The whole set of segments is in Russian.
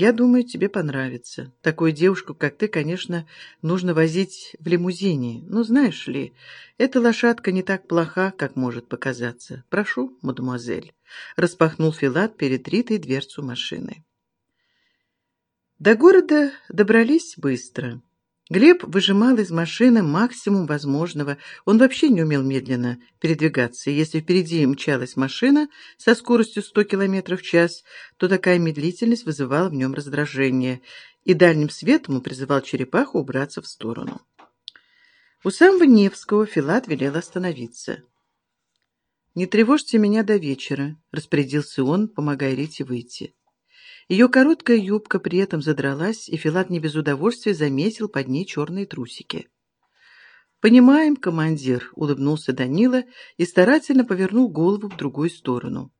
Я думаю, тебе понравится. Такую девушку, как ты, конечно, нужно возить в лимузине. Ну, знаешь ли, эта лошадка не так плоха, как может показаться. Прошу, мадемуазель. Распахнул Филат перед Ритой дверцу машины. До города добрались быстро. Глеб выжимал из машины максимум возможного. Он вообще не умел медленно передвигаться. Если впереди мчалась машина со скоростью 100 км в час, то такая медлительность вызывала в нем раздражение, и дальним светом он призывал черепаху убраться в сторону. У самого Невского Филат велел остановиться. «Не тревожьте меня до вечера», — распорядился он, помогая Рите выйти. Ее короткая юбка при этом задралась, и Филат не без удовольствия заметил под ней черные трусики. «Понимаем, командир», — улыбнулся Данила и старательно повернул голову в другую сторону.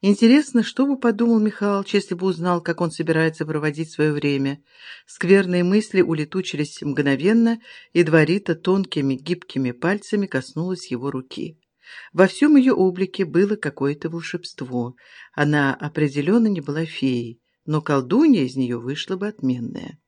Интересно, что бы подумал Михалыч, если бы узнал, как он собирается проводить свое время. Скверные мысли улетучились мгновенно, и Дворита тонкими гибкими пальцами коснулась его руки. Во всем ее облике было какое-то волшебство. Она определенно не была феей, но колдунья из нее вышла бы отменная.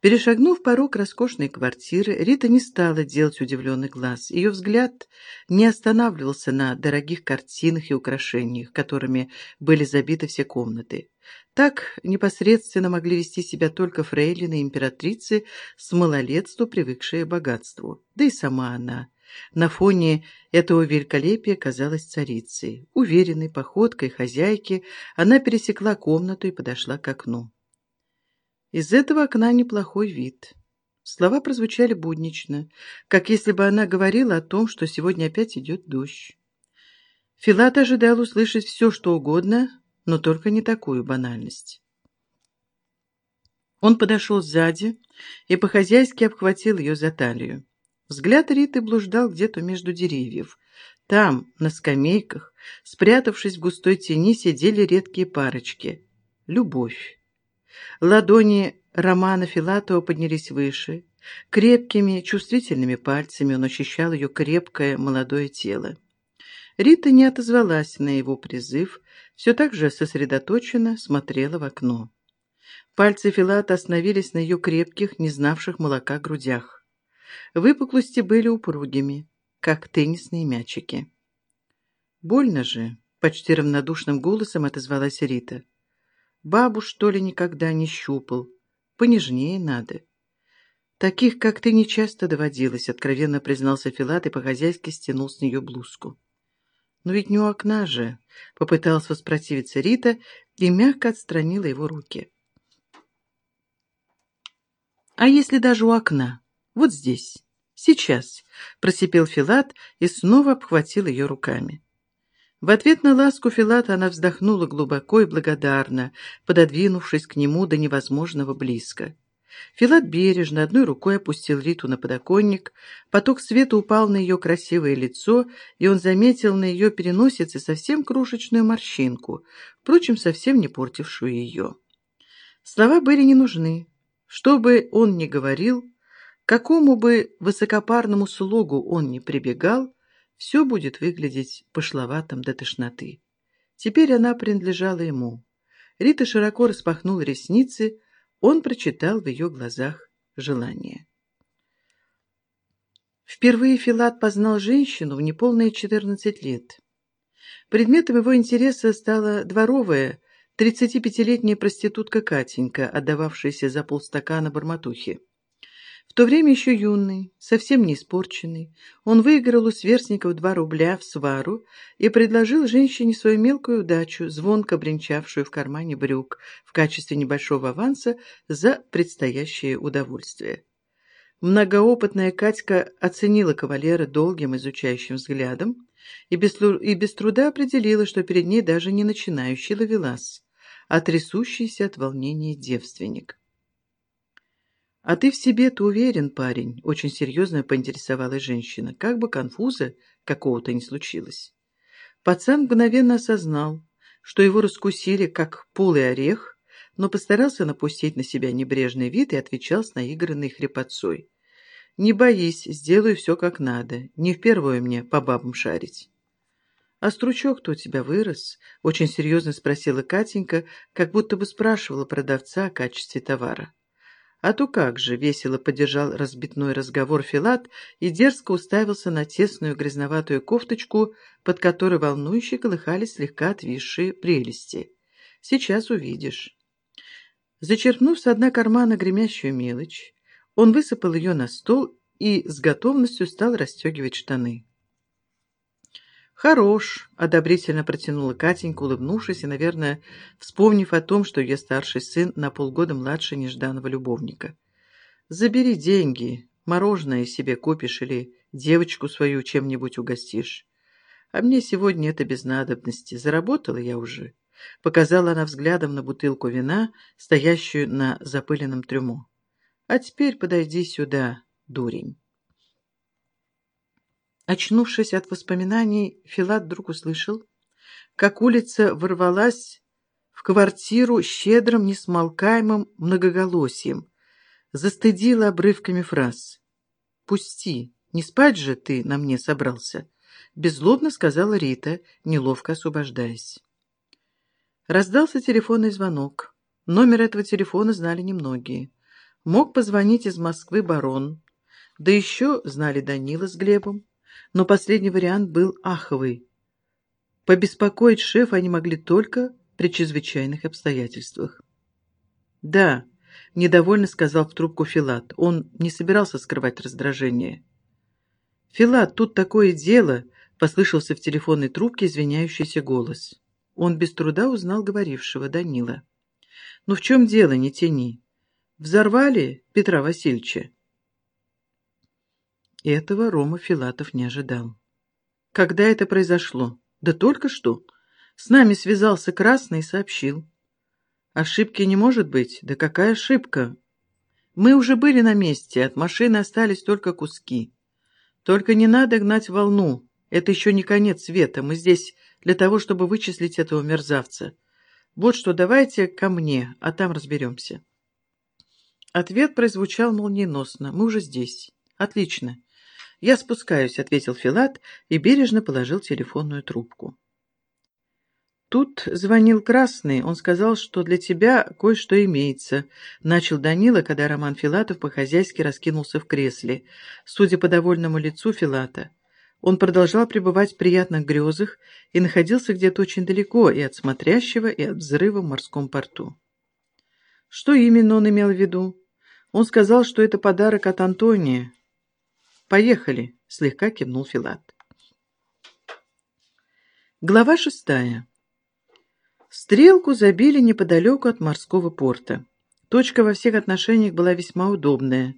Перешагнув порог роскошной квартиры, Рита не стала делать удивленный глаз. Ее взгляд не останавливался на дорогих картинах и украшениях, которыми были забиты все комнаты. Так непосредственно могли вести себя только фрейлины и императрицы с малолетства, привыкшие к богатству. Да и сама она на фоне этого великолепия казалась царицей. Уверенной походкой хозяйки она пересекла комнату и подошла к окну. Из этого окна неплохой вид. Слова прозвучали буднично, как если бы она говорила о том, что сегодня опять идет дождь. Филат ожидал услышать все, что угодно, но только не такую банальность. Он подошел сзади и по-хозяйски обхватил ее за талию. Взгляд Риты блуждал где-то между деревьев. Там, на скамейках, спрятавшись в густой тени, сидели редкие парочки. Любовь. Ладони Романа Филатова поднялись выше. Крепкими, чувствительными пальцами он ощущал ее крепкое молодое тело. Рита не отозвалась на его призыв, все так же сосредоточенно смотрела в окно. Пальцы Филата остановились на ее крепких, не знавших молока грудях. Выпуклости были упругими, как теннисные мячики. «Больно же!» — почти равнодушным голосом отозвалась Рита. «Бабу, что ли, никогда не щупал? Понежнее надо». «Таких, как ты, нечасто доводилось», — откровенно признался Филат и по-хозяйски стянул с нее блузку. «Но ведь не у окна же», — попыталась воспротивиться Рита и мягко отстранила его руки. «А если даже у окна?» Вот здесь. Сейчас», — просипел Филат и снова обхватил ее руками. В ответ на ласку Филата она вздохнула глубоко и благодарно, пододвинувшись к нему до невозможного близко. Филат бережно одной рукой опустил Риту на подоконник, поток света упал на ее красивое лицо, и он заметил на ее переносице совсем крошечную морщинку, впрочем, совсем не портившую ее. Слова были не нужны. Что бы он ни говорил, какому бы высокопарному слугу он ни прибегал, все будет выглядеть пошловатым до тошноты. Теперь она принадлежала ему. Рита широко распахнула ресницы, он прочитал в ее глазах желание. Впервые Филат познал женщину в неполные четырнадцать лет. Предметом его интереса стала дворовая, тридцатипятилетняя проститутка Катенька, отдававшаяся за полстакана барматухи. То время еще юный, совсем не испорченный, он выиграл у сверстников два рубля в свару и предложил женщине свою мелкую удачу, звонко бренчавшую в кармане брюк, в качестве небольшого аванса за предстоящее удовольствие. Многоопытная Катька оценила кавалера долгим изучающим взглядом и без, и без труда определила, что перед ней даже не начинающий ловелас, а трясущийся от волнения девственник. «А ты в себе-то уверен, парень?» — очень серьезно поинтересовалась женщина. Как бы конфуза какого-то не случилось. Пацан мгновенно осознал, что его раскусили как полый орех, но постарался напустить на себя небрежный вид и отвечал с наигранной хрипотцой. «Не боись, сделаю все как надо. Не впервые мне по бабам шарить». «А стручок-то у тебя вырос?» — очень серьезно спросила Катенька, как будто бы спрашивала продавца о качестве товара. «А то как же!» — весело поддержал разбитной разговор Филат и дерзко уставился на тесную грязноватую кофточку, под которой волнующе колыхались слегка отвисшие прелести. «Сейчас увидишь». Зачерпнув с дна кармана гремящую мелочь, он высыпал ее на стол и с готовностью стал расстегивать штаны. «Хорош», — одобрительно протянула Катенька, улыбнувшись и, наверное, вспомнив о том, что ее старший сын на полгода младше нежданного любовника. «Забери деньги, мороженое себе купишь или девочку свою чем-нибудь угостишь. А мне сегодня это без надобности, заработала я уже». Показала она взглядом на бутылку вина, стоящую на запыленном трюмо. «А теперь подойди сюда, дурень». Очнувшись от воспоминаний, Филат вдруг услышал, как улица ворвалась в квартиру щедрым, несмолкаемым многоголосием, застыдила обрывками фраз. «Пусти, не спать же ты на мне собрался», — беззлобно сказала Рита, неловко освобождаясь. Раздался телефонный звонок. Номер этого телефона знали немногие. Мог позвонить из Москвы барон, да еще знали Данила с Глебом но последний вариант был аховый. Побеспокоить шефа они могли только при чрезвычайных обстоятельствах. «Да», — недовольно сказал в трубку Филат. Он не собирался скрывать раздражение. «Филат, тут такое дело», — послышался в телефонной трубке извиняющийся голос. Он без труда узнал говорившего Данила. «Ну в чем дело, не тяни? Взорвали Петра Васильевича?» Этого Рома Филатов не ожидал. Когда это произошло? Да только что. С нами связался Красный и сообщил. Ошибки не может быть. Да какая ошибка? Мы уже были на месте, от машины остались только куски. Только не надо гнать волну. Это еще не конец света. Мы здесь для того, чтобы вычислить этого мерзавца. Вот что, давайте ко мне, а там разберемся. Ответ прозвучал молниеносно. Мы уже здесь. Отлично. «Я спускаюсь», — ответил Филат и бережно положил телефонную трубку. «Тут звонил Красный. Он сказал, что для тебя кое-что имеется», — начал Данила, когда Роман Филатов по-хозяйски раскинулся в кресле. Судя по довольному лицу Филата, он продолжал пребывать в приятных грезах и находился где-то очень далеко и от смотрящего, и от взрыва в морском порту. Что именно он имел в виду? Он сказал, что это подарок от Антония, «Поехали», — слегка кивнул Филат. Глава шестая. Стрелку забили неподалеку от морского порта. Точка во всех отношениях была весьма удобная.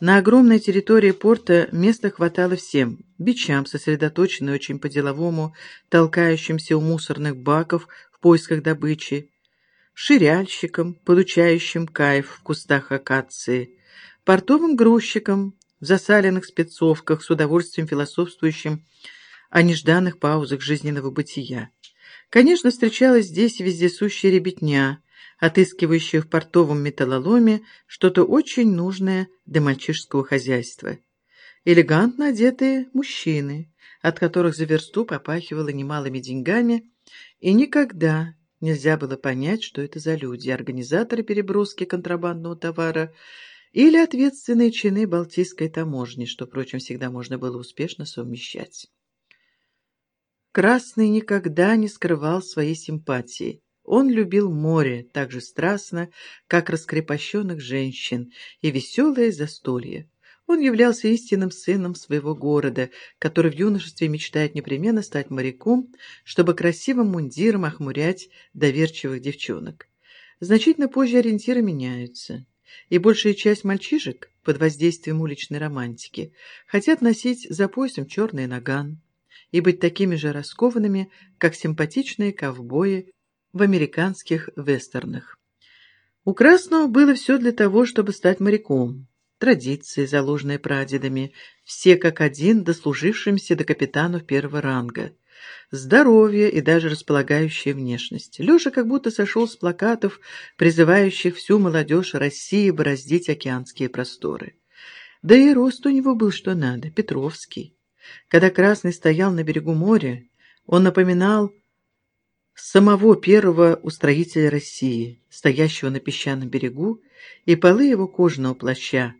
На огромной территории порта места хватало всем. Бичам, сосредоточенным очень по-деловому, толкающимся у мусорных баков в поисках добычи, ширяльщикам, получающим кайф в кустах акации, портовым грузчикам, в засаленных спецовках, с удовольствием философствующим о нежданных паузах жизненного бытия. Конечно, встречалась здесь вездесущая ребятня, отыскивающая в портовом металлоломе что-то очень нужное для мальчишеского хозяйства. Элегантно одетые мужчины, от которых за версту попахивало немалыми деньгами, и никогда нельзя было понять, что это за люди, организаторы переброски контрабандного товара – или ответственные чины Балтийской таможни, что, впрочем, всегда можно было успешно совмещать. Красный никогда не скрывал своей симпатии. Он любил море так же страстно, как раскрепощенных женщин и веселое застолье. Он являлся истинным сыном своего города, который в юношестве мечтает непременно стать моряком, чтобы красивым мундиром охмурять доверчивых девчонок. Значительно позже ориентиры меняются и большая часть мальчишек под воздействием уличной романтики хотят носить за поясом черный наган и быть такими же раскованными, как симпатичные ковбои в американских вестернах. У Красного было все для того, чтобы стать моряком. Традиции, заложенные прадедами, все как один дослужившимся до капитанов первого ранга – здоровье и даже располагающая внешность. Леша как будто сошел с плакатов, призывающих всю молодежь России бороздить океанские просторы. Да и рост у него был что надо, Петровский. Когда Красный стоял на берегу моря, Он напоминал самого первого устроителя России, стоящего на песчаном берегу, и полы его кожаного плаща